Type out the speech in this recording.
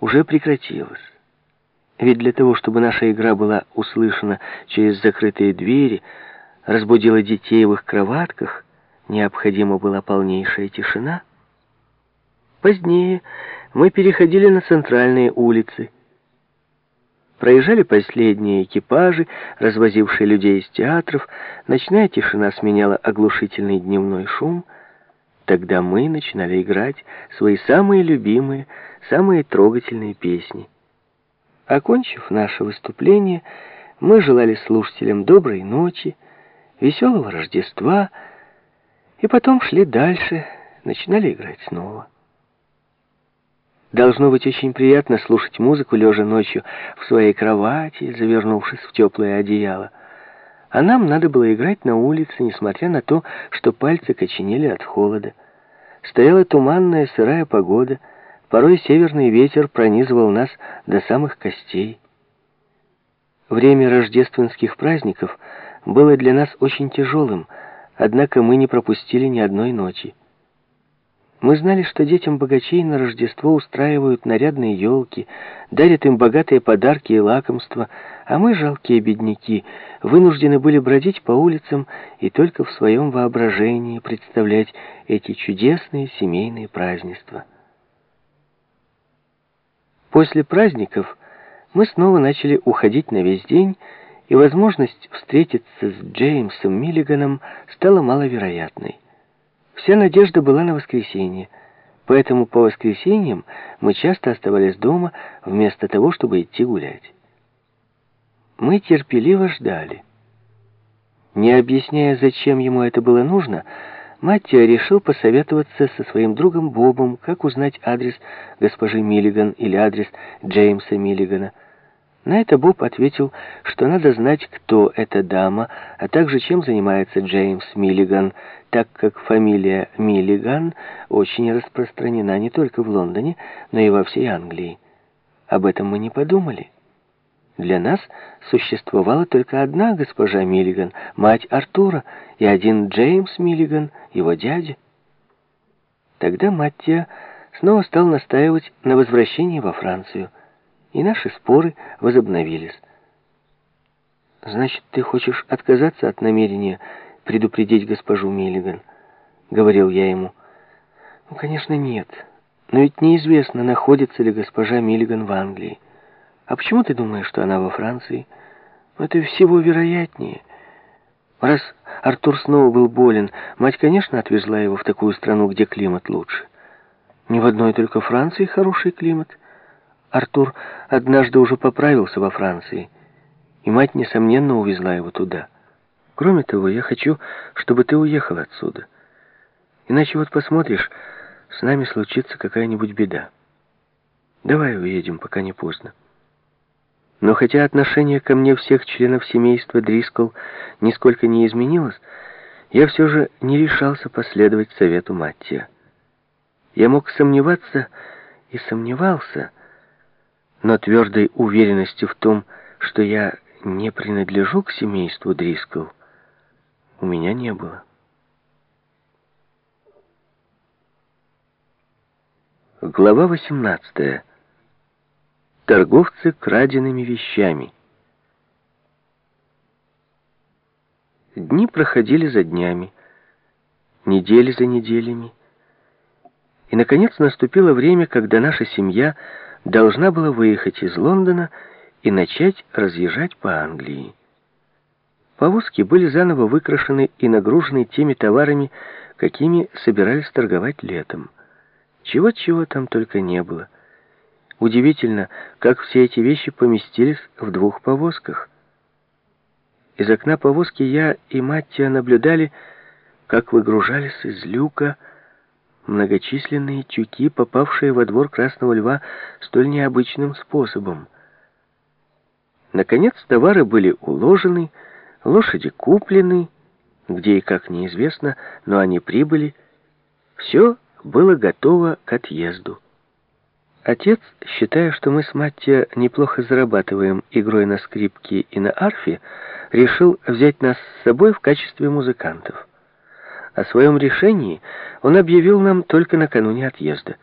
уже прекратилось. Ведь для того, чтобы наша игра была услышана через закрытые двери, разбудила детей в их кроватках, необходима была полнейшая тишина. Позднее мы переходили на центральные улицы. Проезжали последние экипажи, развозившие людей из театров, ночная тишина сменяла оглушительный дневной шум. Тогда мы начинали играть свои самые любимые, самые трогательные песни. Окончив наше выступление, мы желали слушателям доброй ночи, веселого Рождества, и потом шли дальше, начинали играть снова. Должно быть очень приятно слушать музыку, лежа ночью в своей кровати, завернувшись в теплое одеяло. А нам надо было играть на улице, несмотря на то, что пальцы коченели от холода. Стояла туманная сырая погода — Порой северный ветер пронизывал нас до самых костей. Время рождественских праздников было для нас очень тяжелым, однако мы не пропустили ни одной ночи. Мы знали, что детям богачей на Рождество устраивают нарядные елки, дарят им богатые подарки и лакомства, а мы, жалкие бедняки, вынуждены были бродить по улицам и только в своем воображении представлять эти чудесные семейные празднества. После праздников мы снова начали уходить на весь день, и возможность встретиться с Джеймсом Миллиганом стала маловероятной. Вся надежда была на воскресенье, поэтому по воскресеньям мы часто оставались дома, вместо того, чтобы идти гулять. Мы терпеливо ждали. Не объясняя, зачем ему это было нужно, Маттио решил посоветоваться со своим другом Бобом, как узнать адрес госпожи Миллиган или адрес Джеймса Миллигана. На это Боб ответил, что надо знать, кто эта дама, а также чем занимается Джеймс Миллиган, так как фамилия Миллиган очень распространена не только в Лондоне, но и во всей Англии. Об этом мы не подумали. Для нас существовала только одна госпожа Миллиган, мать Артура, и один Джеймс Миллиган, его дядя. Тогда Маттия снова стал настаивать на возвращении во Францию, и наши споры возобновились. «Значит, ты хочешь отказаться от намерения предупредить госпожу Миллиган?» — говорил я ему. «Ну, конечно, нет. Но ведь неизвестно, находится ли госпожа Миллиган в Англии. А почему ты думаешь, что она во Франции? Это всего вероятнее. Раз Артур снова был болен, мать, конечно, отвезла его в такую страну, где климат лучше. Не в одной только Франции хороший климат. Артур однажды уже поправился во Франции, и мать, несомненно, увезла его туда. Кроме того, я хочу, чтобы ты уехал отсюда. Иначе вот посмотришь, с нами случится какая-нибудь беда. Давай уедем, пока не поздно. Но хотя отношение ко мне всех членов семейства Дрискл нисколько не изменилось, я все же не решался последовать совету Маттия. Я мог сомневаться и сомневался, но твердой уверенности в том, что я не принадлежу к семейству Дрискл, у меня не было. Глава 18 торговцы краденными вещами. Дни проходили за днями, недели за неделями. И, наконец, наступило время, когда наша семья должна была выехать из Лондона и начать разъезжать по Англии. Повозки были заново выкрашены и нагружены теми товарами, какими собирались торговать летом. Чего-чего там только не было. Удивительно, как все эти вещи поместились в двух повозках. Из окна повозки я и Маттия наблюдали, как выгружались из люка многочисленные тюки, попавшие во двор Красного Льва столь необычным способом. Наконец товары были уложены, лошади куплены, где и как неизвестно, но они прибыли. Все было готово к отъезду. Отец, считая, что мы с Маттия неплохо зарабатываем игрой на скрипке и на арфе, решил взять нас с собой в качестве музыкантов. О своем решении он объявил нам только накануне отъезда.